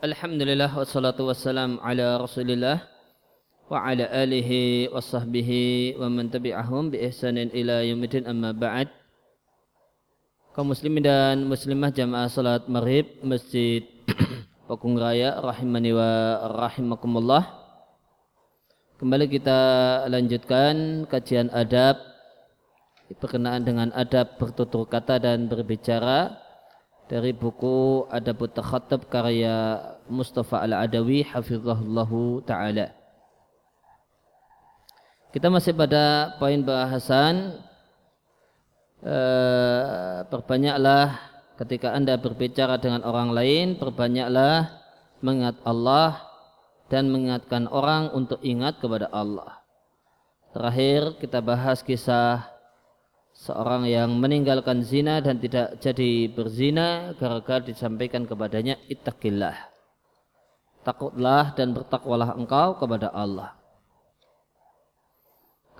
Alhamdulillah wassalatu wassalam ala rasulillah wa ala alihi wa sahbihi wa man tabi'ahum bi ihsanin ila yumidin amma ba'd. Kaum muslimin dan muslimah jamaah salat maghrib masjid Pakung Raya rahimani wa rahimakumullah. Kembali kita lanjutkan kajian adab berkenaan dengan adab bertutur kata dan berbicara dari buku Adabut Takhatab karya Mustafa Al-Adawi hafizahullahu taala. Kita masih pada poin bahasan eh, perbanyaklah ketika Anda berbicara dengan orang lain, perbanyaklah mengingat Allah dan mengingatkan orang untuk ingat kepada Allah. Terakhir kita bahas kisah seorang yang meninggalkan zina dan tidak jadi berzina gara-gara disampaikan kepadanya ittaqillah. Takutlah dan bertakwalah engkau kepada Allah.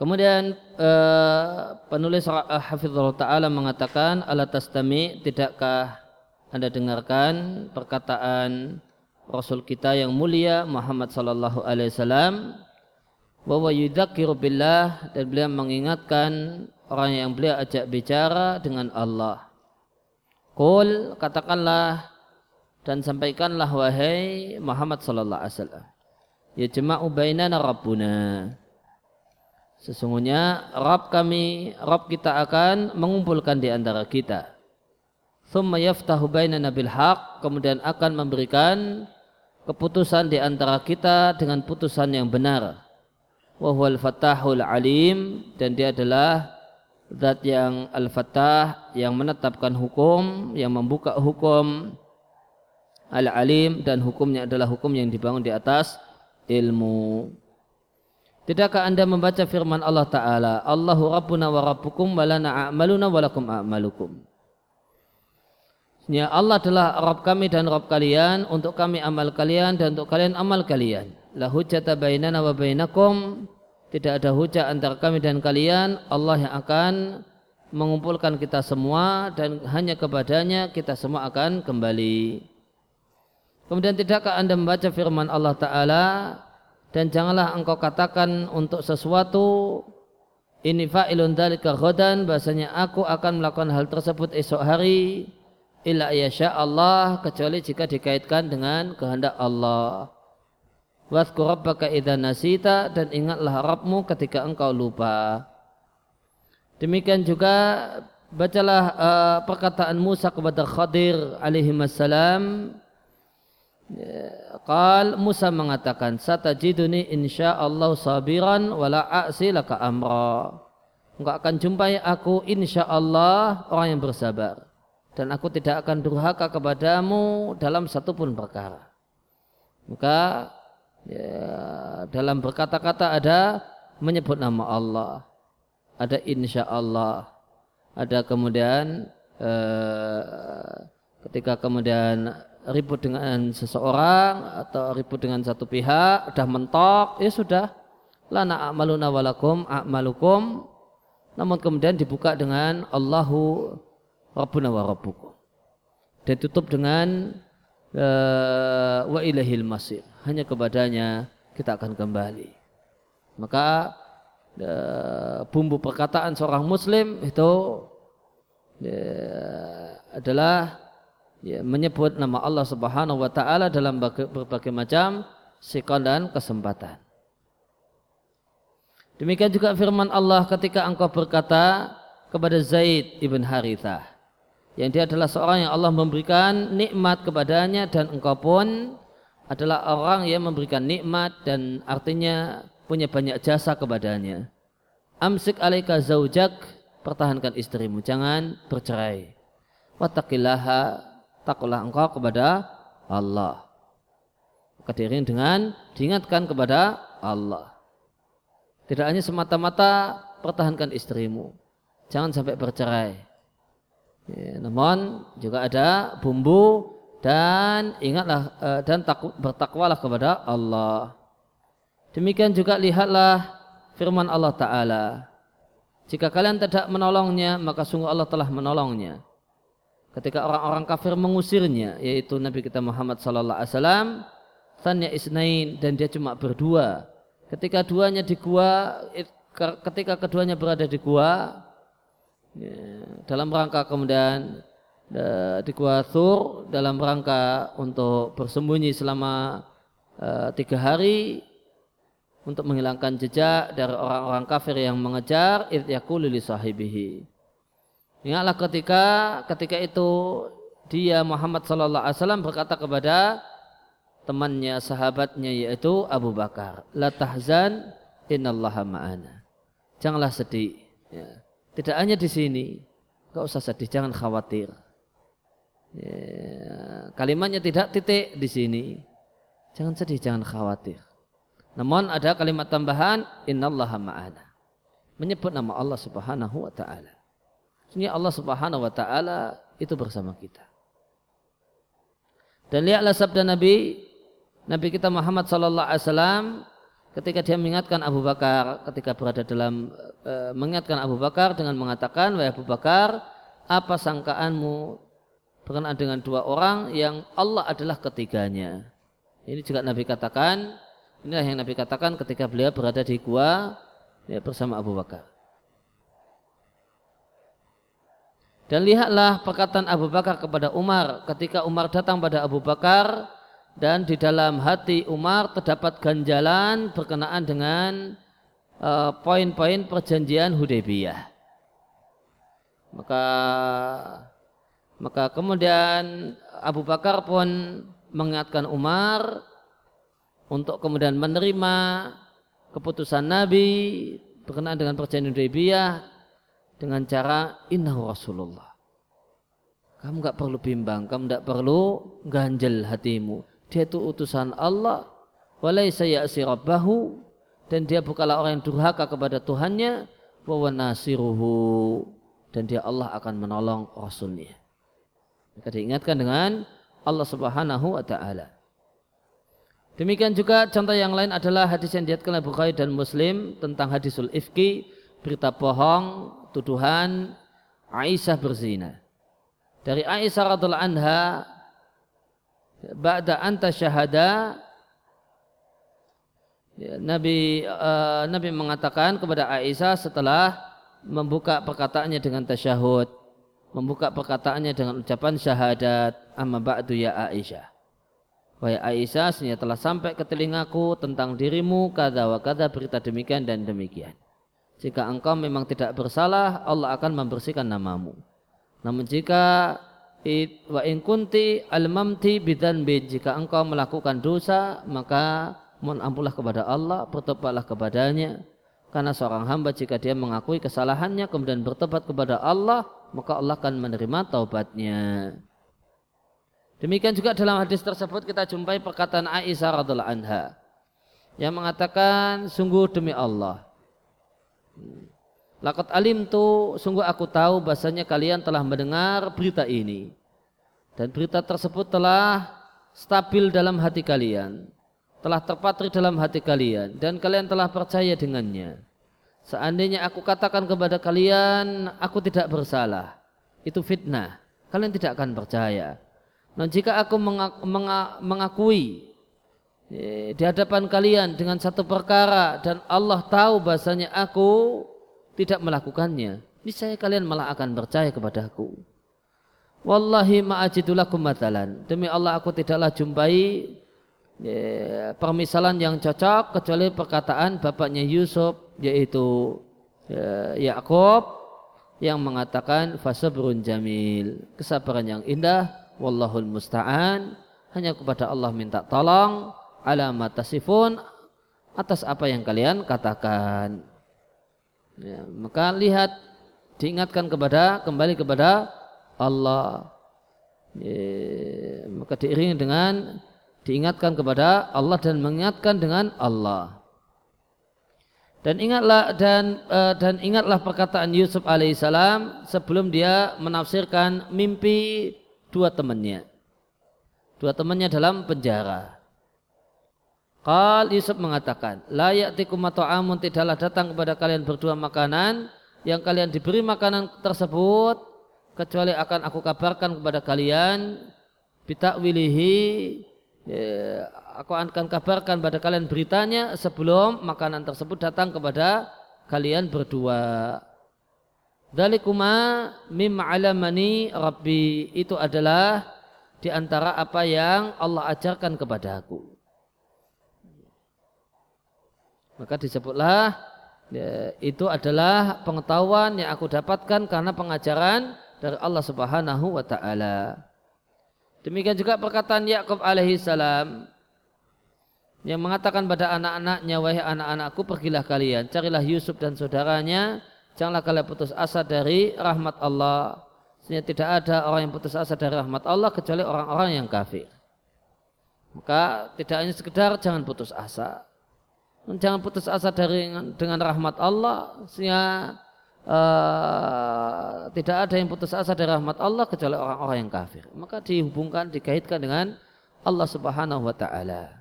Kemudian uh, penulis uh, Hafizullah Ta'ala mengatakan ala tastami tidakkah anda dengarkan perkataan Rasul kita yang mulia Muhammad sallallahu alaihi wasallam? Bahwa yudzakiru billah dan beliau mengingatkan orang yang beliau ajak bicara dengan Allah. Qul katakanlah dan sampaikanlah wahai Muhammad sallallahu alaihi wasallam. Ya jama'u bainana rabbuna. Sesungguhnya Rabb kami, Rabb kita akan mengumpulkan di antara kita. Thumma yaftahu bainana bil haq, kemudian akan memberikan keputusan di antara kita dengan putusan yang benar. Wa huwal fatahul alim dan dia adalah zat yang al-fatah yang menetapkan hukum yang membuka hukum al-alim dan hukumnya adalah hukum yang dibangun di atas ilmu. Tidakkah anda membaca firman Allah Ta'ala Allahu Rabbuna wa Rabbukum wa lana a'maluna wa lakum a'malukum. Ya Allah adalah Rabb kami dan Rabb kalian Untuk kami amal kalian dan untuk kalian amal kalian. La hujjata bainana wa bainakum tidak ada hujah antara kami dan kalian. Allah yang akan mengumpulkan kita semua dan hanya kepadanya kita semua akan kembali. Kemudian tidakkah anda membaca firman Allah Ta'ala? Dan janganlah engkau katakan untuk sesuatu ini fa'ilun dalika ghadan bahasanya aku akan melakukan hal tersebut esok hari illa yasha Allah kecuali jika dikaitkan dengan kehendak Allah Wadhkur rabbaka nasita dan ingatlah Rabbmu ketika engkau lupa. Demikian juga bacalah uh, perkataan Musa kepada Khadir alaihi wassalam. Qal Musa mengatakan satajiduni insyaallah sabiran wala a'si laka amra. Engkau akan jumpai aku insyaallah orang yang bersabar dan aku tidak akan durhaka kepadamu dalam satu pun perkara. Maka ya, dalam berkata-kata ada menyebut nama Allah ada insya Allah ada kemudian eh, ketika kemudian ribut dengan seseorang atau ribut dengan satu pihak sudah mentok ya sudah. Lana a'maluna walakum a'malukum. Namun kemudian dibuka dengan Allahu Rabbuna wa Rabbukum. Dan tutup dengan uh, wa ilahil masir hanya kepadanya kita akan kembali maka uh, bumbu perkataan seorang muslim itu uh, adalah ya, menyebut nama Allah Subhanahu wa taala dalam berbagai macam sikon dan kesempatan. Demikian juga firman Allah ketika engkau berkata kepada Zaid ibn Harithah yang dia adalah seorang yang Allah memberikan nikmat kepadanya dan engkau pun adalah orang yang memberikan nikmat dan artinya punya banyak jasa kepadanya. Amsik alaika zaujak, pertahankan istrimu, jangan bercerai. Wattaqillaha, takulah engkau kepada Allah. Kedirin dengan diingatkan kepada Allah. Tidak hanya semata-mata pertahankan istrimu. Jangan sampai bercerai. Ya, namun juga ada bumbu dan ingatlah uh, dan takut bertakwalah kepada Allah. Demikian juga lihatlah firman Allah Ta'ala. Jika kalian tidak menolongnya, maka sungguh Allah telah menolongnya. ketika orang-orang kafir mengusirnya yaitu Nabi kita Muhammad sallallahu alaihi wasallam tanya isnain dan dia cuma berdua ketika duanya di gua ketika keduanya berada di gua ya, dalam rangka kemudian Thur dalam rangka untuk bersembunyi selama uh, tiga hari untuk menghilangkan jejak dari orang-orang kafir yang mengejar ityaqulu li sahibihi. Ingatlah ketika ketika itu dia Muhammad sallallahu alaihi wasallam berkata kepada temannya sahabatnya yaitu Abu Bakar, "La tahzan innallaha ma'ana." Janganlah sedih. Ya. Tidak hanya di sini, enggak usah sedih, jangan khawatir. Ya. Kalimatnya tidak titik di sini. Jangan sedih, jangan khawatir. Namun ada kalimat tambahan innallaha ma'ana. Menyebut nama Allah Subhanahu wa taala. Sebenarnya Allah Subhanahu wa taala itu bersama kita. Dan lihatlah sabda Nabi Nabi kita Muhammad sallallahu alaihi wasallam ketika dia mengingatkan Abu Bakar ketika berada dalam e, mengingatkan Abu Bakar dengan mengatakan wahai Abu Bakar apa sangkaanmu berkenaan dengan dua orang yang Allah adalah ketiganya ini juga Nabi katakan Inilah yang Nabi katakan ketika beliau berada di gua ya, bersama Abu Bakar. Dan lihatlah perkataan Abu Bakar kepada Umar ketika Umar datang pada Abu Bakar dan di dalam hati Umar terdapat ganjalan berkenaan dengan uh, poin-poin perjanjian Hudaybiyah. Maka maka kemudian Abu Bakar pun mengingatkan Umar untuk kemudian menerima keputusan Nabi berkenaan dengan perjanjian Hudaybiyah dengan cara innahu Rasulullah. Kamu nggak perlu bimbang, kamu nggak perlu ganjel hatimu. Dia itu utusan Allah, saya ya'si rabbahu dan dia bukanlah orang yang durhaka kepada Tuhannya, wa nasiruhu dan dia Allah akan menolong Rasulnya. Maka diingatkan dengan Allah Subhanahu wa taala. Demikian juga contoh yang lain adalah hadis yang diatkan oleh Bukhari dan Muslim tentang hadisul ifki, berita bohong, tuduhan Aisyah berzina. Dari Aisyah radhiallahu anha ba'da anta syahada ya, Nabi uh, Nabi mengatakan kepada Aisyah setelah membuka perkataannya dengan tasyahud, membuka perkataannya dengan ucapan syahadat amma ba'du ya Aisyah. Wahai Aisyah, sebenarnya telah sampai ke telingaku tentang dirimu kada wa kada berita demikian dan demikian. Jika engkau memang tidak bersalah, Allah akan membersihkan namamu. Namun jika wa in kunti al-mamti bidan jika engkau melakukan dosa, maka mohon ampunlah kepada Allah, bertobatlah kepadanya. Karena seorang hamba jika dia mengakui kesalahannya kemudian bertobat kepada Allah, maka Allah akan menerima taubatnya. Demikian juga dalam hadis tersebut kita jumpai perkataan Aisyah radhiallahu anha yang mengatakan sungguh demi Allah. Lakat alim tu sungguh aku tahu bahasanya kalian telah mendengar berita ini dan berita tersebut telah stabil dalam hati kalian, telah terpatri dalam hati kalian dan kalian telah percaya dengannya. Seandainya aku katakan kepada kalian aku tidak bersalah, itu fitnah. Kalian tidak akan percaya. Nah jika aku mengakui eh, di hadapan kalian dengan satu perkara dan Allah tahu bahasanya aku tidak melakukannya, niscaya kalian malah akan percaya kepadaku. Wallahi ma'ajidulakum matalan. Demi Allah aku tidaklah jumpai ya, permisalan yang cocok kecuali perkataan bapaknya Yusuf yaitu ya, yang mengatakan fasabrun jamil, kesabaran yang indah wallahul musta'an hanya kepada Allah minta tolong alamat tasifun atas apa yang kalian katakan ya, maka lihat diingatkan kepada kembali kepada Allah ya, maka diiringi dengan diingatkan kepada Allah dan mengingatkan dengan Allah dan ingatlah dan uh, dan ingatlah perkataan Yusuf alaihissalam sebelum dia menafsirkan mimpi dua temannya. Dua temannya dalam penjara. Qal Yusuf mengatakan, La ya'tikum amun tidaklah datang kepada kalian berdua makanan yang kalian diberi makanan tersebut kecuali akan aku kabarkan kepada kalian bitakwilihi ya, aku akan kabarkan pada kalian beritanya sebelum makanan tersebut datang kepada kalian berdua. Dalikuma mim alamani rabbi itu adalah di antara apa yang Allah ajarkan kepada aku. Maka disebutlah ya, itu adalah pengetahuan yang aku dapatkan karena pengajaran dari Allah Subhanahu wa taala. Demikian juga perkataan Yakub alaihi salam yang mengatakan pada anak-anaknya wahai anak-anakku pergilah kalian carilah Yusuf dan saudaranya janganlah kalian putus asa dari rahmat Allah. Sehingga tidak ada orang yang putus asa dari rahmat Allah kecuali orang-orang yang kafir. Maka tidak hanya sekedar jangan putus asa jangan putus asa dari dengan rahmat Allah sehingga uh, tidak ada yang putus asa dari rahmat Allah kecuali orang-orang yang kafir. Maka dihubungkan, dikaitkan dengan Allah Subhanahu wa taala.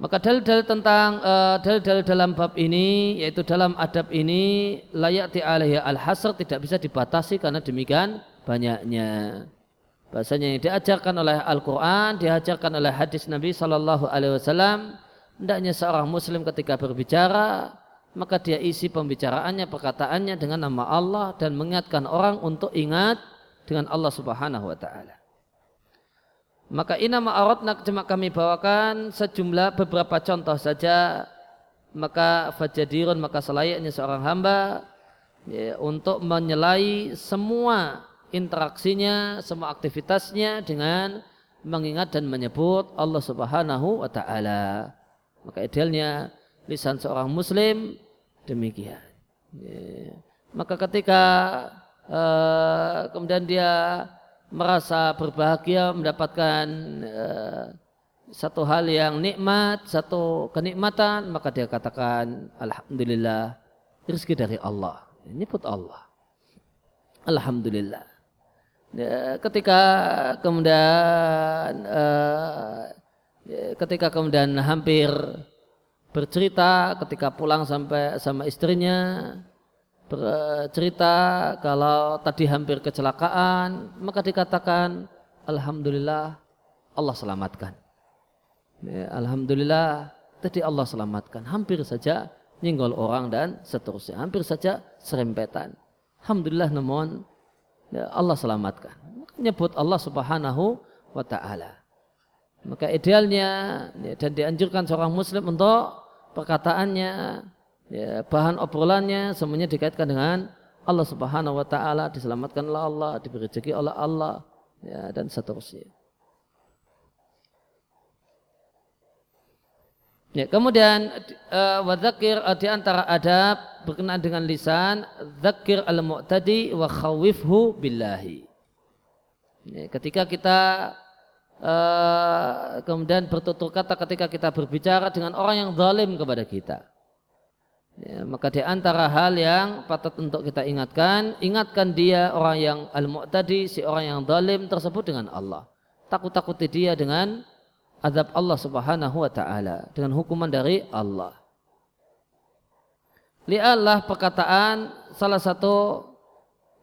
Maka dalil-dalil tentang uh, dalil-dalil dalam bab ini yaitu dalam adab ini layak alaihi al-hasr tidak bisa dibatasi karena demikian banyaknya. Bahasanya yang diajarkan oleh Al-Quran, diajarkan oleh hadis Nabi Sallallahu Alaihi Wasallam, hendaknya seorang Muslim ketika berbicara maka dia isi pembicaraannya, perkataannya dengan nama Allah dan mengingatkan orang untuk ingat dengan Allah Subhanahu wa taala. Maka inama aradna cuma kami bawakan sejumlah beberapa contoh saja maka fajadirun maka selayaknya seorang hamba ya, untuk menyelai semua interaksinya, semua aktivitasnya dengan mengingat dan menyebut Allah Subhanahu wa taala. Maka idealnya lisan seorang muslim demikian. Ya. Maka ketika uh, kemudian dia merasa berbahagia mendapatkan uh, satu hal yang nikmat, satu kenikmatan, maka dia katakan Alhamdulillah rezeki dari Allah. Ini pun Allah. Alhamdulillah. Ya, ketika kemudian uh, ketika kemudian hampir bercerita ketika pulang sampai sama istrinya bercerita kalau tadi hampir kecelakaan maka dikatakan Alhamdulillah Allah selamatkan. Ya, Alhamdulillah tadi Allah selamatkan. Hampir saja nyinggol orang dan seterusnya. Hampir saja serempetan. Alhamdulillah namun ya, Allah selamatkan nyebut Allah subhanahu wa ta'ala maka idealnya ya, dan dianjurkan seorang muslim untuk perkataannya, ya, bahan obrolannya semuanya dikaitkan dengan Allah Subhanahu wa taala, diselamatkan oleh Allah, diberi rezeki oleh Allah ya, dan seterusnya. Ya, kemudian uh, wadzakir uh, di antara adab berkenaan dengan lisan, zakir al-mu'tadi wa khawifhu billahi. Ya, ketika kita uh, kemudian bertutur kata ketika kita berbicara dengan orang yang zalim kepada kita. Ya, maka di antara hal yang patut untuk kita ingatkan, ingatkan dia orang yang al-mu'tadi, si orang yang zalim tersebut dengan Allah. Takut-takuti dia dengan azab Allah Subhanahu wa taala, dengan hukuman dari Allah. Lihatlah perkataan salah satu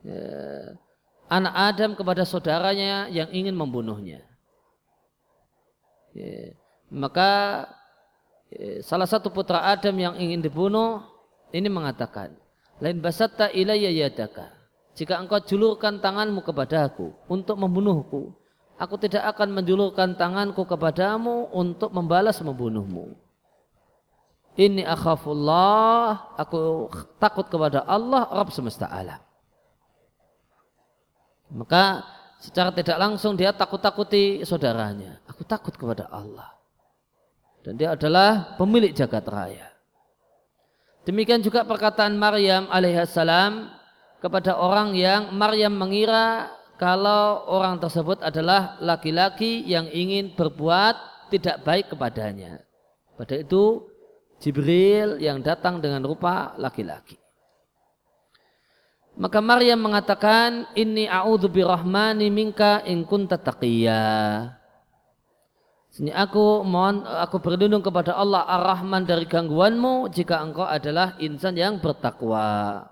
ya, anak Adam kepada saudaranya yang ingin membunuhnya. Ya. Maka ya, salah satu putra Adam yang ingin dibunuh ini mengatakan, lain basatta ilayya yadaka. Jika engkau julurkan tanganmu kepada aku untuk membunuhku, aku tidak akan menjulurkan tanganku kepadamu untuk membalas membunuhmu. Ini akhafullah, aku takut kepada Allah, Rabb semesta alam. Maka secara tidak langsung dia takut-takuti saudaranya. Aku takut kepada Allah. Dan dia adalah pemilik jagat raya. Demikian juga perkataan Maryam alaihissalam kepada orang yang Maryam mengira kalau orang tersebut adalah laki-laki yang ingin berbuat tidak baik kepadanya. Pada itu Jibril yang datang dengan rupa laki-laki. Maka Maryam mengatakan, Inni a'udhu birrahmani minka in kunta taqiyya. Sini aku mohon aku berlindung kepada Allah Ar-Rahman dari gangguanmu jika engkau adalah insan yang bertakwa.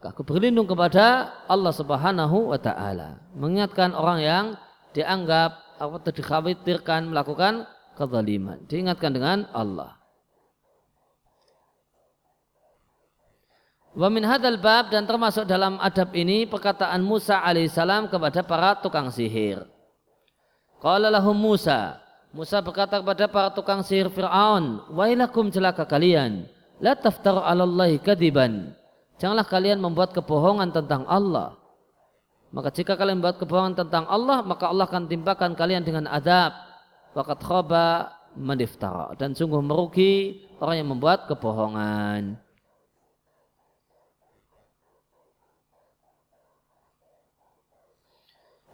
Aku berlindung kepada Allah Subhanahu wa taala. Mengingatkan orang yang dianggap atau dikhawatirkan melakukan kezaliman. Diingatkan dengan Allah. Wa min hadal bab dan termasuk dalam adab ini perkataan Musa alaihissalam kepada para tukang sihir. Qala lahum Musa. Musa berkata kepada para tukang sihir Fir'aun, Wailakum celaka kalian. La taftaru ala Allahi kadiban. Janganlah kalian membuat kebohongan tentang Allah. Maka jika kalian membuat kebohongan tentang Allah, maka Allah akan timpakan kalian dengan adab. Wakat khoba meniftara. Dan sungguh merugi orang yang membuat kebohongan.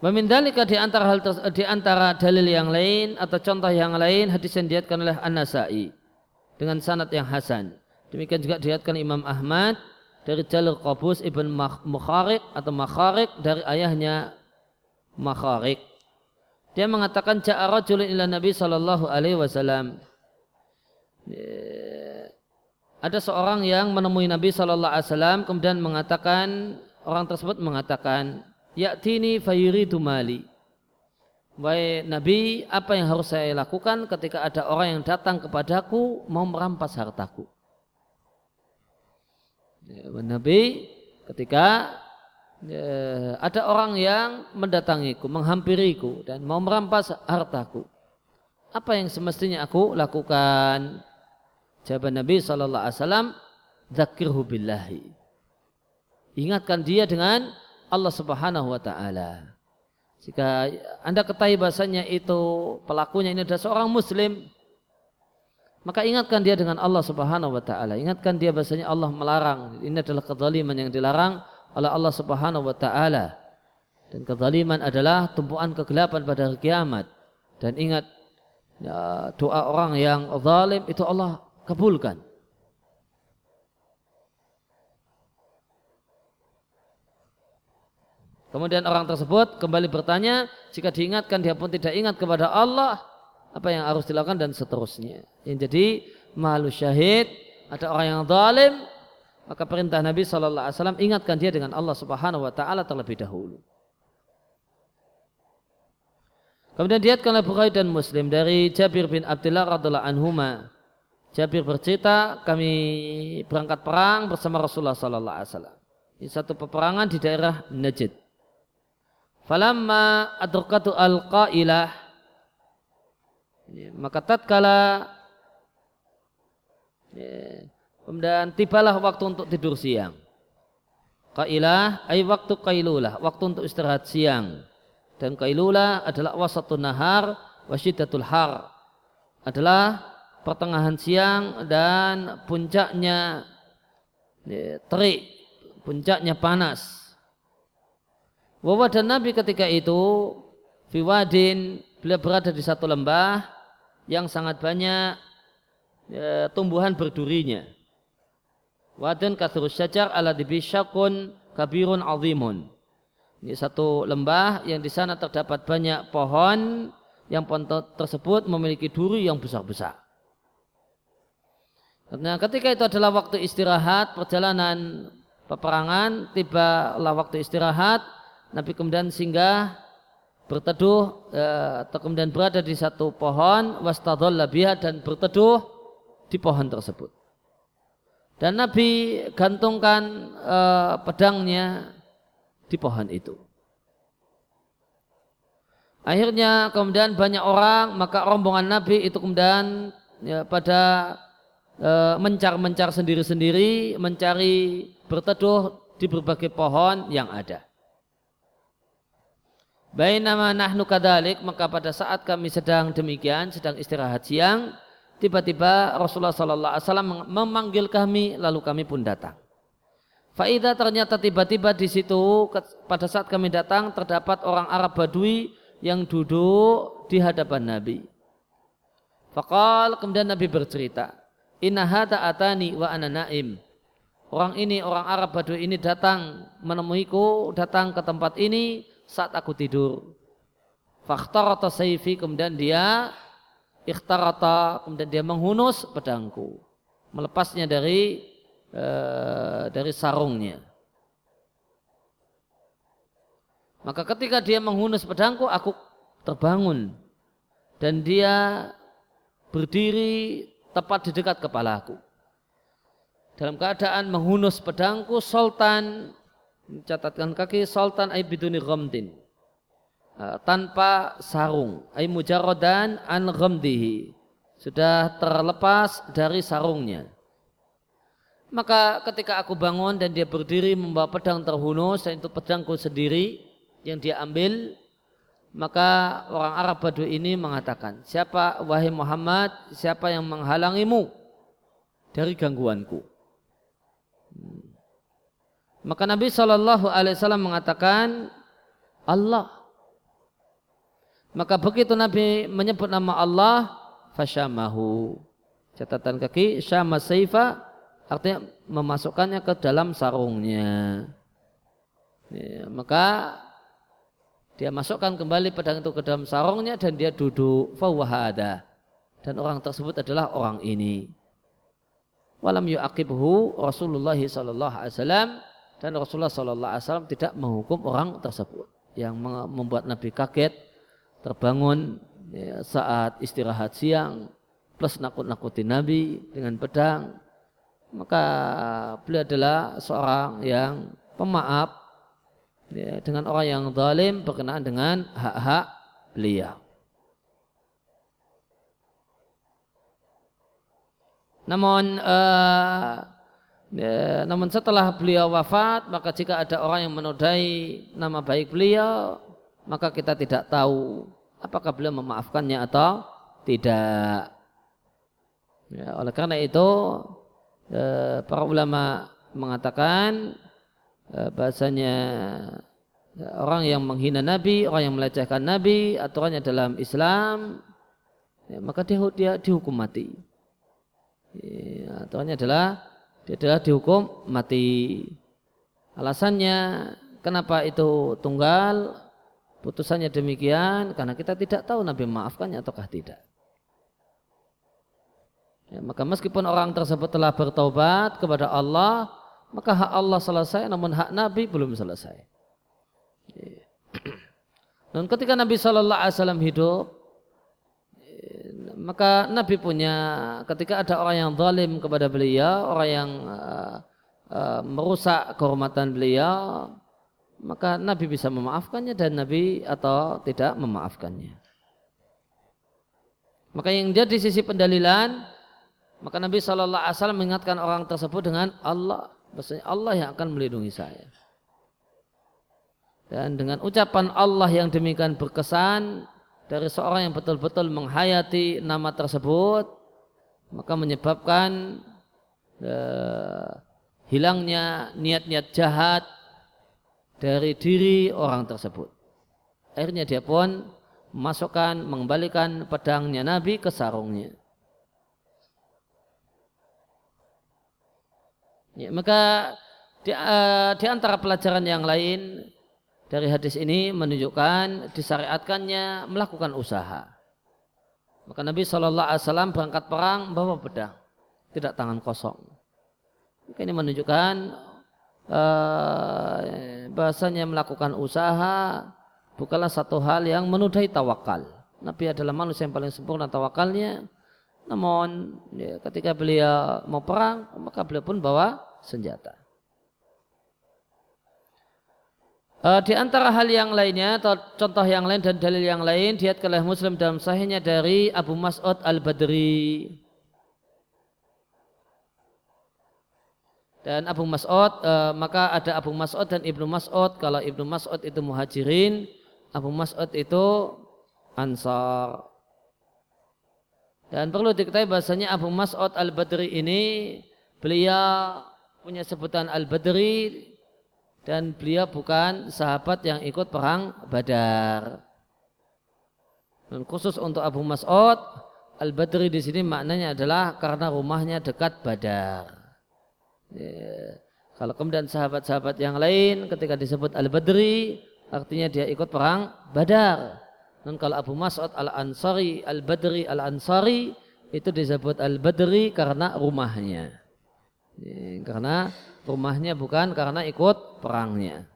Memindalika di antara hal di antara dalil yang lain atau contoh yang lain hadis yang diatkan oleh An-Nasai dengan sanad yang hasan. Demikian juga diatkan Imam Ahmad dari jalur Qabus ibn Mukharik atau Makharik dari ayahnya Makharik. Dia mengatakan ja'a rajulun ila Nabi sallallahu alaihi wasallam. Ada seorang yang menemui Nabi sallallahu alaihi wasallam kemudian mengatakan orang tersebut mengatakan ya'tini fayuridu mali. Baik Nabi, apa yang harus saya lakukan ketika ada orang yang datang kepadaku mau merampas hartaku? Ya, Nabi, ketika ya, ada orang yang mendatangiku, menghampiriku dan mau merampas hartaku, apa yang semestinya aku lakukan? Jawaban Nabi Shallallahu Alaihi Wasallam, zakirhu billahi. Ingatkan dia dengan Allah Subhanahu wa taala. Jika Anda ketahui bahasanya itu pelakunya ini adalah seorang muslim, maka ingatkan dia dengan Allah Subhanahu wa taala. Ingatkan dia bahasanya Allah melarang. Ini adalah kezaliman yang dilarang oleh Allah Subhanahu wa taala. Dan kezaliman adalah tumpuan kegelapan pada hari kiamat. Dan ingat ya, doa orang yang zalim itu Allah kabulkan. Kemudian orang tersebut kembali bertanya, jika diingatkan dia pun tidak ingat kepada Allah, apa yang harus dilakukan dan seterusnya. Yang jadi malu syahid, ada orang yang zalim, maka perintah Nabi Shallallahu Alaihi Wasallam ingatkan dia dengan Allah Subhanahu Wa Taala terlebih dahulu. Kemudian diatkan oleh Bukhari dan Muslim dari Jabir bin Abdullah radhiallahu anhuma. Jabir bercerita kami berangkat perang bersama Rasulullah Sallallahu Alaihi Wasallam. Ini satu peperangan di daerah Najd. Falamma adrokatu al-qailah maka tatkala ya, kemudian tibalah waktu untuk tidur siang. Qailah ay waktu qailulah, waktu untuk istirahat siang. Dan qailulah adalah wasatun nahar wasyidatul har. Adalah pertengahan siang dan puncaknya ya, terik, puncaknya panas. Wawa dan Nabi ketika itu Fiwadin beliau berada di satu lembah yang sangat banyak ya, tumbuhan berdurinya. Wadun kathurus syajar ala dibisyakun kabirun azimun. Ini satu lembah yang di sana terdapat banyak pohon yang pohon tersebut memiliki duri yang besar-besar. Karena ketika itu adalah waktu istirahat perjalanan peperangan, tibalah waktu istirahat, Nabi kemudian singgah berteduh eh, atau kemudian berada di satu pohon wastadhalla biha dan berteduh di pohon tersebut. Dan Nabi gantungkan eh, pedangnya di pohon itu. Akhirnya kemudian banyak orang maka rombongan Nabi itu kemudian ya, pada eh, mencar-mencar sendiri-sendiri mencari berteduh di berbagai pohon yang ada. Bainama nahnu kadalik maka pada saat kami sedang demikian sedang istirahat siang tiba-tiba Rasulullah sallallahu alaihi wasallam memanggil kami lalu kami pun datang. Faidah ternyata tiba-tiba di situ pada saat kami datang terdapat orang Arab Badui yang duduk di hadapan Nabi. Fakal kemudian Nabi bercerita, Inna hata atani wa ana naim. Orang ini, orang Arab Badui ini datang menemuiku, datang ke tempat ini saat aku tidur. Fakhtarata sayfi kemudian dia ikhtarata kemudian dia menghunus pedangku. Melepasnya dari e, dari sarungnya. Maka ketika dia menghunus pedangku, aku terbangun. Dan dia berdiri tepat di dekat kepalaku. Dalam keadaan menghunus pedangku, Sultan, catatkan kaki, Sultan Aibiduni Ghamdin. Tanpa sarung. Ay mujarodan an ghamdihi. Sudah terlepas dari sarungnya. Maka ketika aku bangun dan dia berdiri membawa pedang terhunus dan itu pedangku sendiri yang dia ambil maka orang Arab Badu ini mengatakan siapa wahai Muhammad siapa yang menghalangimu dari gangguanku hmm. Maka Nabi Shallallahu Alaihi Wasallam mengatakan Allah. Maka begitu Nabi menyebut nama Allah fasyamahu. Catatan kaki syama saifa artinya memasukkannya ke dalam sarungnya. Ya, maka dia masukkan kembali pedang itu ke dalam sarungnya dan dia duduk fawahada. Dan orang tersebut adalah orang ini. Walam yu'aqibhu Rasulullah sallallahu alaihi wasallam dan Rasulullah sallallahu alaihi wasallam tidak menghukum orang tersebut yang membuat Nabi kaget terbangun ya, saat istirahat siang plus nakut-nakuti Nabi dengan pedang maka beliau adalah seorang yang pemaaf ya, dengan orang yang zalim berkenaan dengan hak-hak beliau. Namun uh, ya, namun setelah beliau wafat maka jika ada orang yang menodai nama baik beliau maka kita tidak tahu apakah beliau memaafkannya atau tidak. Ya, oleh karena itu Eh, para ulama mengatakan eh, bahasanya eh, orang yang menghina Nabi, orang yang melecehkan Nabi, aturannya dalam Islam, ya, maka dia, dia dihukum mati. Ya, aturannya adalah dia adalah dihukum mati. Alasannya kenapa itu tunggal? Putusannya demikian karena kita tidak tahu Nabi memaafkannya ataukah tidak. Ya, maka meskipun orang tersebut telah bertobat kepada Allah, maka hak Allah selesai, namun hak Nabi belum selesai. Ya. Dan ketika Nabi Shallallahu Alaihi Wasallam hidup, maka Nabi punya ketika ada orang yang zalim kepada beliau, orang yang uh, uh, merusak kehormatan beliau, maka Nabi bisa memaafkannya dan Nabi atau tidak memaafkannya. Maka yang jadi sisi pendalilan maka Nabi Shallallahu Alaihi Wasallam mengingatkan orang tersebut dengan Allah, bahasanya Allah yang akan melindungi saya. Dan dengan ucapan Allah yang demikian berkesan dari seorang yang betul-betul menghayati nama tersebut, maka menyebabkan uh, hilangnya niat-niat jahat dari diri orang tersebut. Akhirnya dia pun memasukkan, mengembalikan pedangnya Nabi ke sarungnya. Ya, maka di, uh, di antara pelajaran yang lain dari hadis ini menunjukkan disyariatkannya melakukan usaha. Maka Nabi Shallallahu Alaihi Wasallam berangkat perang bawa pedang, tidak tangan kosong. Maka ini menunjukkan uh, bahasanya melakukan usaha bukanlah satu hal yang menudai tawakal. Nabi adalah manusia yang paling sempurna tawakalnya. Namun ya, ketika beliau mau perang, maka beliau pun bawa senjata. Uh, di antara hal yang lainnya atau contoh yang lain dan dalil yang lain diatkan oleh Muslim dalam sahihnya dari Abu Mas'ud Al-Badri. Dan Abu Mas'ud uh, maka ada Abu Mas'ud dan Ibnu Mas'ud. Kalau Ibnu Mas'ud itu Muhajirin, Abu Mas'ud itu Ansar. Dan perlu diketahui bahasanya Abu Mas'ud Al-Badri ini beliau punya sebutan Al-Badri dan beliau bukan sahabat yang ikut perang Badar. Dan khusus untuk Abu Mas'ud, Al-Badri di sini maknanya adalah karena rumahnya dekat Badar. Ya. Kalau kemudian sahabat-sahabat yang lain ketika disebut Al-Badri, artinya dia ikut perang Badar. Dan kalau Abu Mas'ud Al-Ansari, Al-Badri Al-Ansari, itu disebut Al-Badri karena rumahnya karena rumahnya bukan karena ikut perangnya.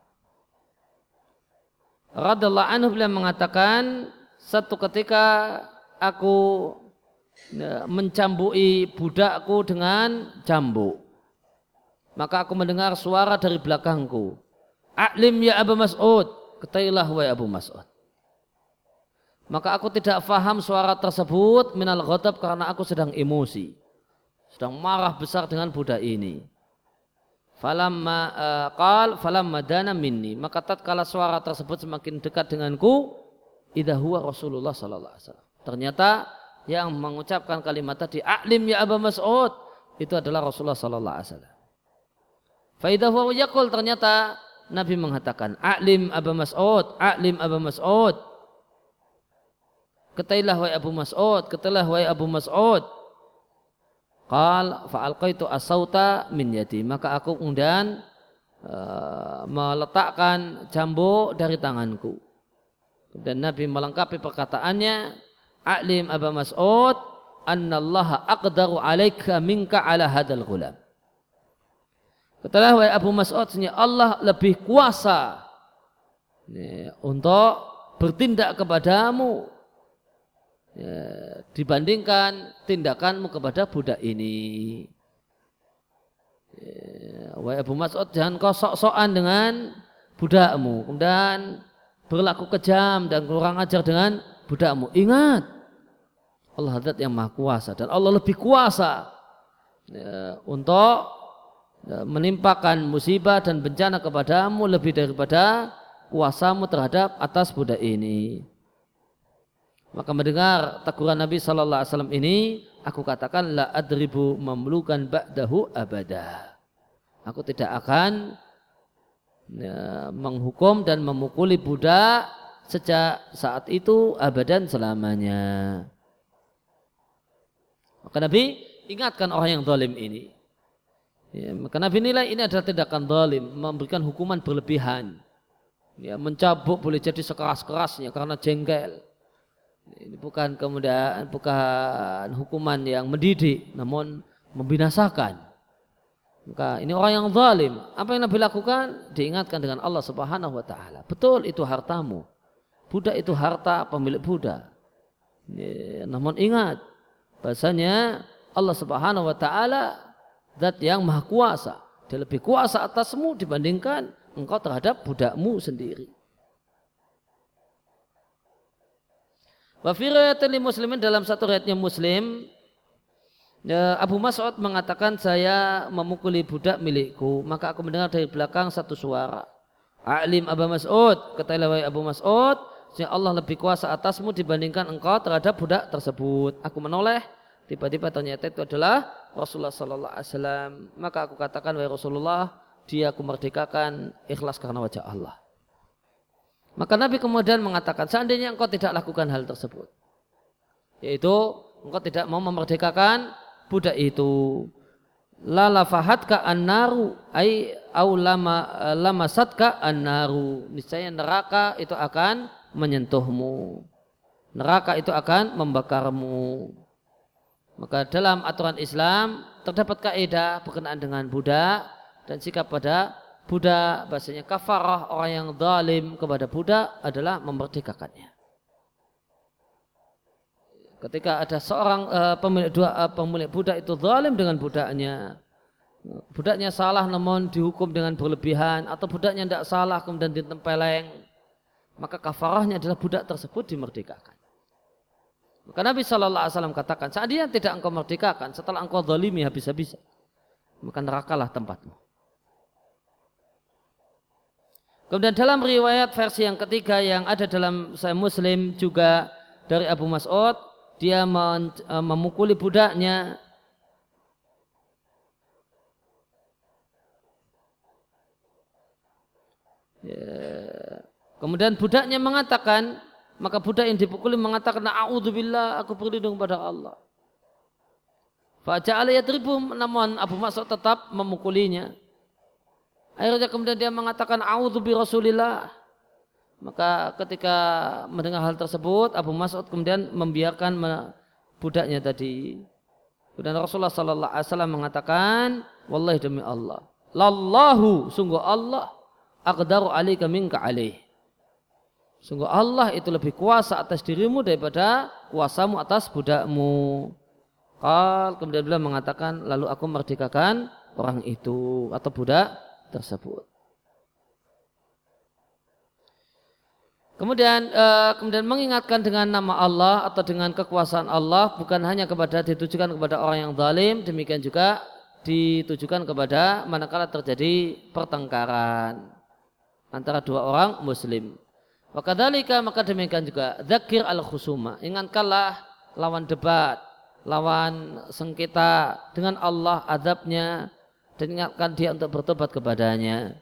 radallahu anhu beliau mengatakan satu ketika aku ya, mencambui budakku dengan cambuk. Maka aku mendengar suara dari belakangku. Aklim ya Abu Mas'ud. Ketailah wa Abu Mas'ud. Maka aku tidak faham suara tersebut minal ghadab karena aku sedang emosi. Sedang marah besar dengan budak ini. Falamma uh, qal falamma dana minni. Maka tatkala suara tersebut semakin dekat denganku, idza huwa Rasulullah sallallahu alaihi wasallam. Ternyata yang mengucapkan kalimat tadi aklim ya Abu Mas'ud itu adalah Rasulullah sallallahu alaihi wasallam. Fa huwa yaqul ternyata Nabi mengatakan aklim Abu Mas'ud, aklim Abu Mas'ud. Ketailah wahai Abu Mas'ud, ketailah wahai Abu Mas'ud. Qal fa'alqaitu asauta min yadi. Maka aku kemudian uh, meletakkan jambu dari tanganku. Dan Nabi melengkapi perkataannya, A'lim Aba Mas'ud, annallaha aqdaru alaika minka ala hadal gulam. Katalah wahai Abu Mas'ud, Allah lebih kuasa untuk bertindak kepadamu ya, dibandingkan tindakanmu kepada budak ini. Ya, Abu Mas'ud jangan kau sok-sokan dengan budakmu. Kemudian berlaku kejam dan kurang ajar dengan budakmu. Ingat, Allah zat yang maha kuasa dan Allah lebih kuasa ya, untuk ya, menimpakan musibah dan bencana kepadamu lebih daripada kuasamu terhadap atas budak ini. Maka mendengar teguran Nabi Sallallahu Alaihi Wasallam ini, aku katakan la adribu memlukan ba'dahu abada. Aku tidak akan ya, menghukum dan memukuli budak sejak saat itu abadan selamanya. Maka Nabi ingatkan orang yang zalim ini. Ya, maka Nabi nilai ini adalah tindakan zalim, memberikan hukuman berlebihan. Ya, mencabuk boleh jadi sekeras-kerasnya karena jengkel ini bukan kemudian bukan hukuman yang mendidik, namun membinasakan. Maka ini orang yang zalim. Apa yang Nabi lakukan? Diingatkan dengan Allah Subhanahu wa taala. Betul itu hartamu. Budak itu harta pemilik budak. Ya, namun ingat bahasanya Allah Subhanahu wa taala zat yang maha kuasa. Dia lebih kuasa atasmu dibandingkan engkau terhadap budakmu sendiri. Wa muslimin dalam satu riwayatnya Muslim ya, Abu Mas'ud mengatakan saya memukuli budak milikku maka aku mendengar dari belakang satu suara. Alim Abu Mas'ud. Katakanlah Abu Mas'ud Allah lebih kuasa atasmu dibandingkan engkau terhadap budak tersebut. Aku menoleh. Tiba-tiba ternyata itu adalah Rasulullah sallallahu alaihi wasallam. Maka aku katakan wahai Rasulullah dia aku merdekakan ikhlas karena wajah Allah maka Nabi kemudian mengatakan, seandainya engkau tidak lakukan hal tersebut. Yaitu, engkau tidak mau memerdekakan budak itu. Lala fahatka an-naru, ay au lama, lama satka an-naru. Niscaya neraka itu akan menyentuhmu. Neraka itu akan membakarmu. Maka dalam aturan Islam terdapat kaidah berkenaan dengan budak dan sikap pada budak bahasanya kafarah orang yang zalim kepada budak adalah memerdekakannya. Ketika ada seorang uh, pemilik dua uh, pemilik budak itu zalim dengan budaknya, budaknya salah namun dihukum dengan berlebihan atau budaknya tidak salah kemudian ditempeleng, maka kafarahnya adalah budak tersebut dimerdekakan. Maka Nabi Shallallahu Alaihi Wasallam katakan, saat dia tidak engkau merdekakan, setelah engkau zalimi habis-habisan, maka nerakalah tempatmu. Kemudian dalam riwayat versi yang ketiga yang ada dalam saya Muslim juga dari Abu Mas'ud, dia e, memukuli budaknya Ya. Kemudian budaknya mengatakan, maka budak yang dipukuli mengatakan, A'udzubillah, aku berlindung pada Allah. Faja'ala yadribu, namun Abu Mas'ud tetap memukulinya. Akhirnya kemudian dia mengatakan a'udzu bi Rasulillah. Maka ketika mendengar hal tersebut Abu Mas'ud kemudian membiarkan budaknya tadi. Kemudian Rasulullah sallallahu alaihi wasallam mengatakan, "Wallahi demi Allah, lallahu sungguh Allah aqdaru alaika minka alaih." Sungguh Allah itu lebih kuasa atas dirimu daripada kuasamu atas budakmu. Kal kemudian beliau mengatakan lalu aku merdekakan orang itu atau budak tersebut. Kemudian uh, kemudian mengingatkan dengan nama Allah atau dengan kekuasaan Allah bukan hanya kepada ditujukan kepada orang yang zalim, demikian juga ditujukan kepada manakala terjadi pertengkaran antara dua orang muslim. Wakadhalika maka demikian juga zakir al khusuma. Ingatkanlah lawan debat, lawan sengketa dengan Allah adabnya dan ingatkan dia untuk bertobat kepadanya.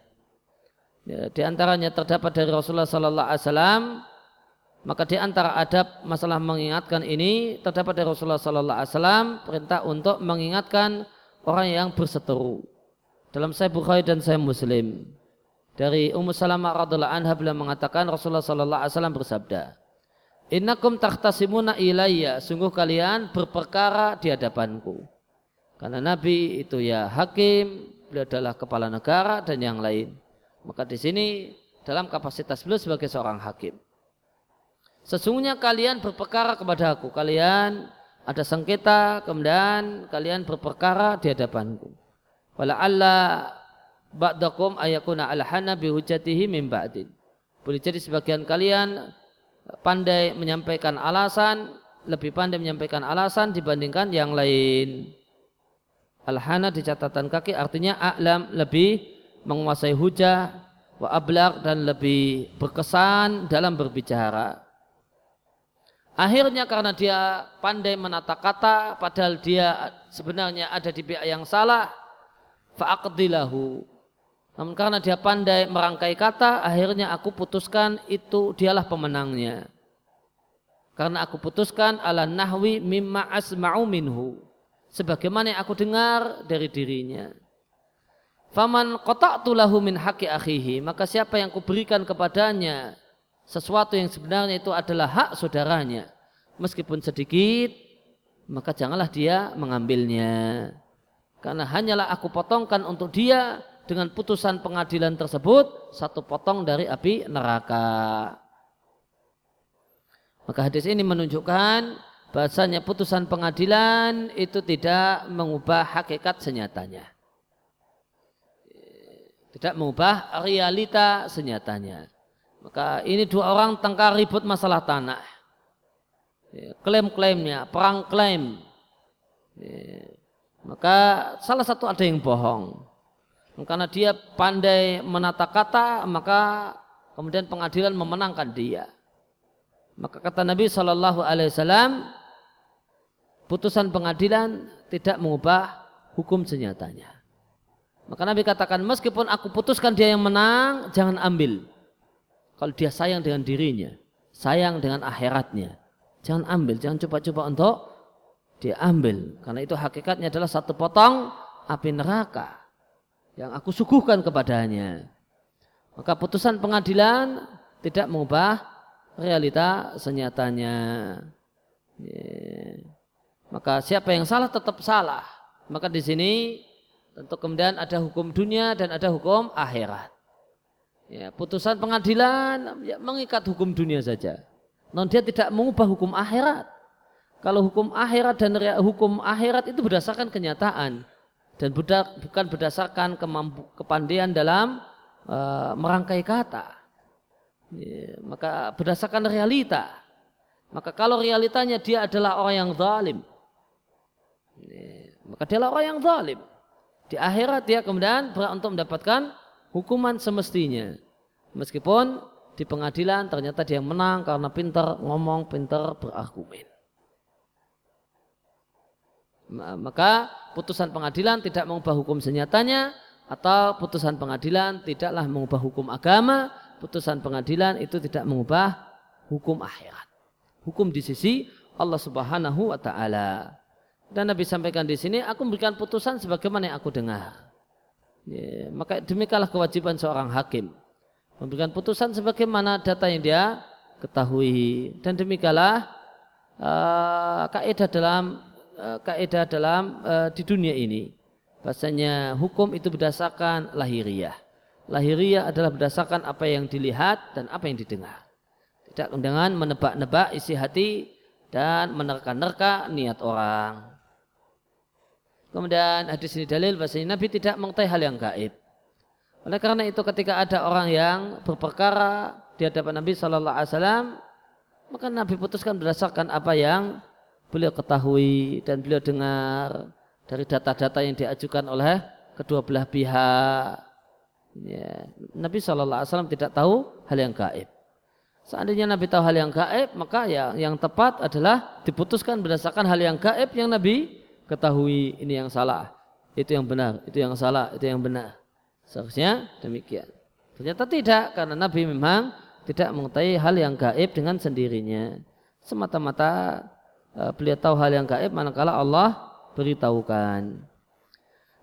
Ya, di antaranya terdapat dari Rasulullah Sallallahu Alaihi Wasallam maka di antara adab masalah mengingatkan ini terdapat dari Rasulullah Sallallahu Alaihi Wasallam perintah untuk mengingatkan orang yang berseteru dalam Sahih Bukhari dan Sahih Muslim. Dari Ummu Salamah radhiallahu anha beliau mengatakan Rasulullah sallallahu alaihi wasallam bersabda, "Innakum takhtasimuna ilayya, sungguh kalian berperkara di hadapanku." Karena Nabi itu ya hakim, beliau adalah kepala negara dan yang lain. Maka di sini dalam kapasitas beliau sebagai seorang hakim. Sesungguhnya kalian berperkara kepada aku, kalian ada sengketa, kemudian kalian berperkara di hadapanku. Wala Allah ba'dakum ayakuna alhana bihujatihi min ba'din. Boleh jadi sebagian kalian pandai menyampaikan alasan, lebih pandai menyampaikan alasan dibandingkan yang lain. Alhana di catatan kaki artinya a'lam lebih menguasai hujah wa ablaq dan lebih berkesan dalam berbicara. Akhirnya karena dia pandai menata kata padahal dia sebenarnya ada di pihak yang salah fa'aqdilahu namun karena dia pandai merangkai kata, akhirnya aku putuskan itu dialah pemenangnya. Karena aku putuskan ala nahwi mimma asma'u minhu. Sebagaimana yang aku dengar dari dirinya. Faman qata'tu lahu min akhihi, maka siapa yang kuberikan kepadanya sesuatu yang sebenarnya itu adalah hak saudaranya, meskipun sedikit, maka janganlah dia mengambilnya. Karena hanyalah aku potongkan untuk dia dengan putusan pengadilan tersebut satu potong dari api neraka. Maka hadis ini menunjukkan bahasanya putusan pengadilan itu tidak mengubah hakikat senyatanya. Tidak mengubah realita senyatanya. Maka ini dua orang tengkar ribut masalah tanah. Klaim-klaimnya, perang klaim. Maka salah satu ada yang bohong karena dia pandai menata kata maka kemudian pengadilan memenangkan dia maka kata Nabi Shallallahu Alaihi Wasallam putusan pengadilan tidak mengubah hukum senyatanya maka Nabi katakan meskipun aku putuskan dia yang menang jangan ambil kalau dia sayang dengan dirinya sayang dengan akhiratnya jangan ambil jangan coba-coba untuk dia ambil karena itu hakikatnya adalah satu potong api neraka yang aku suguhkan kepadanya. Maka putusan pengadilan tidak mengubah realita senyatanya. Maka siapa yang salah tetap salah. Maka di sini tentu kemudian ada hukum dunia dan ada hukum akhirat. Ya, putusan pengadilan ya, mengikat hukum dunia saja. Non dia tidak mengubah hukum akhirat. Kalau hukum akhirat dan hukum akhirat itu berdasarkan kenyataan dan bukan berdasarkan kemampu, kepandaian dalam uh, merangkai kata. Ya, maka berdasarkan realita. Maka kalau realitanya dia adalah orang yang zalim, maka dia orang yang zalim. Di akhirat dia kemudian berat untuk mendapatkan hukuman semestinya. Meskipun di pengadilan ternyata dia menang karena pintar ngomong, pintar berargumen. Maka putusan pengadilan tidak mengubah hukum senyatanya atau putusan pengadilan tidaklah mengubah hukum agama, putusan pengadilan itu tidak mengubah hukum akhirat. Hukum di sisi Allah Subhanahu wa taala. Dan Nabi sampaikan di sini, aku memberikan putusan sebagaimana yang aku dengar. Ya, maka demikianlah kewajiban seorang hakim. Memberikan putusan sebagaimana data yang dia ketahui. Dan demikianlah uh, kaidah dalam Eh, kaidah dalam uh, di dunia ini. Bahasanya hukum itu berdasarkan lahiriah. Lahiriah adalah berdasarkan apa yang dilihat dan apa yang didengar. Tidak dengan menebak-nebak isi hati dan menerka-nerka niat orang. Kemudian hadis ini dalil bahasanya Nabi tidak mengetahui hal yang gaib. Oleh karena itu ketika ada orang yang berperkara di hadapan Nabi Shallallahu Alaihi Wasallam, maka Nabi putuskan berdasarkan apa yang beliau ketahui dan beliau dengar dari data-data yang diajukan oleh kedua belah pihak. Ya. Nabi SAW tidak tahu hal yang gaib. Seandainya Nabi tahu hal yang gaib, maka ya yang tepat adalah diputuskan berdasarkan hal yang gaib yang Nabi ketahui ini yang salah, itu yang benar, itu yang salah, itu yang benar. Seharusnya demikian. Ternyata tidak, karena Nabi memang tidak mengetahui hal yang gaib dengan sendirinya. Semata-mata uh, beliau tahu hal yang gaib manakala Allah beritahukan.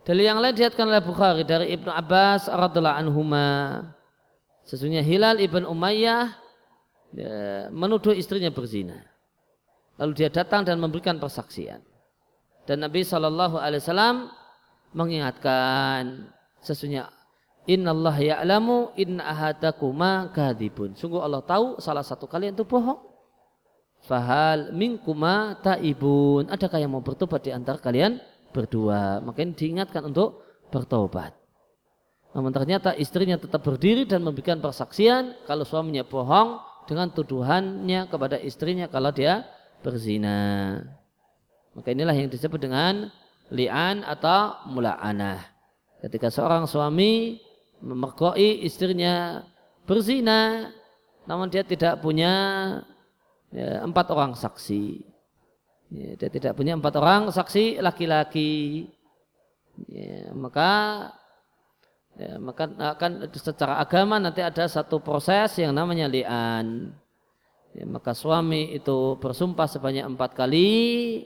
Dari yang lain dihatkan oleh Bukhari dari Ibnu Abbas radhiallahu anhuma. Sesungguhnya Hilal ibn Umayyah ya, menuduh istrinya berzina. Lalu dia datang dan memberikan persaksian. Dan Nabi Shallallahu Alaihi Wasallam mengingatkan sesungguhnya Inna Allah ya'lamu inna ahadakuma kadibun. Sungguh Allah tahu salah satu kalian itu bohong. Fahal minkuma taibun. Adakah yang mau bertobat di antara kalian berdua? Makanya diingatkan untuk bertobat. Namun ternyata istrinya tetap berdiri dan memberikan persaksian kalau suaminya bohong dengan tuduhannya kepada istrinya kalau dia berzina. Maka inilah yang disebut dengan li'an atau mula'anah. Ketika seorang suami memerkoi istrinya berzina, namun dia tidak punya ya, empat orang saksi. Ya, dia tidak punya empat orang saksi laki-laki. Ya, maka Ya, maka akan secara agama nanti ada satu proses yang namanya li'an. Ya, maka suami itu bersumpah sebanyak empat kali,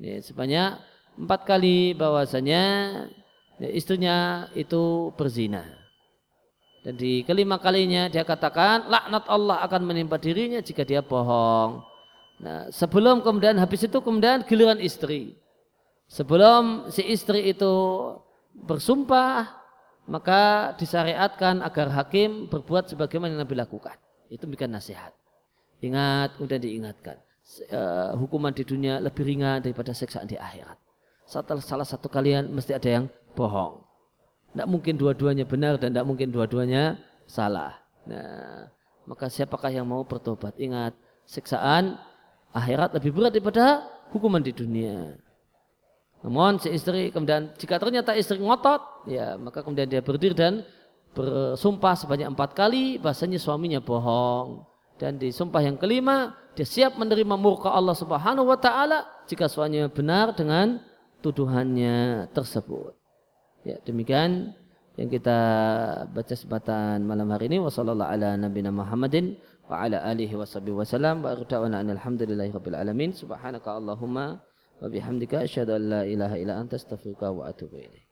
ya, sebanyak empat kali bahwasanya ya, istrinya itu berzina. Dan di kelima kalinya dia katakan laknat Allah akan menimpa dirinya jika dia bohong. Nah, sebelum kemudian habis itu kemudian giliran istri. Sebelum si istri itu bersumpah maka disyariatkan agar hakim berbuat sebagaimana yang Nabi lakukan. Itu bukan nasihat. Ingat, kemudian diingatkan. Uh, hukuman di dunia lebih ringan daripada siksaan di akhirat. Setelah salah satu kalian mesti ada yang bohong. Tidak mungkin dua-duanya benar dan tidak mungkin dua-duanya salah. Nah, maka siapakah yang mau bertobat? Ingat, siksaan akhirat lebih berat daripada hukuman di dunia. Namun si istri kemudian jika ternyata istri ngotot, ya maka kemudian dia berdiri dan bersumpah sebanyak empat kali bahasanya suaminya bohong. Dan di sumpah yang kelima dia siap menerima murka Allah Subhanahu wa taala jika suaminya benar dengan tuduhannya tersebut. Ya, demikian yang kita baca sebatan malam hari ini. Wasallallahu ala nabiyina Muhammadin wa ala alihi wasallam wa alhamdulillahi rabbil alamin. Subhanaka allahumma wa bihamdika asyhadu an la ilaha illa anta astaghfiruka wa atubu ilaik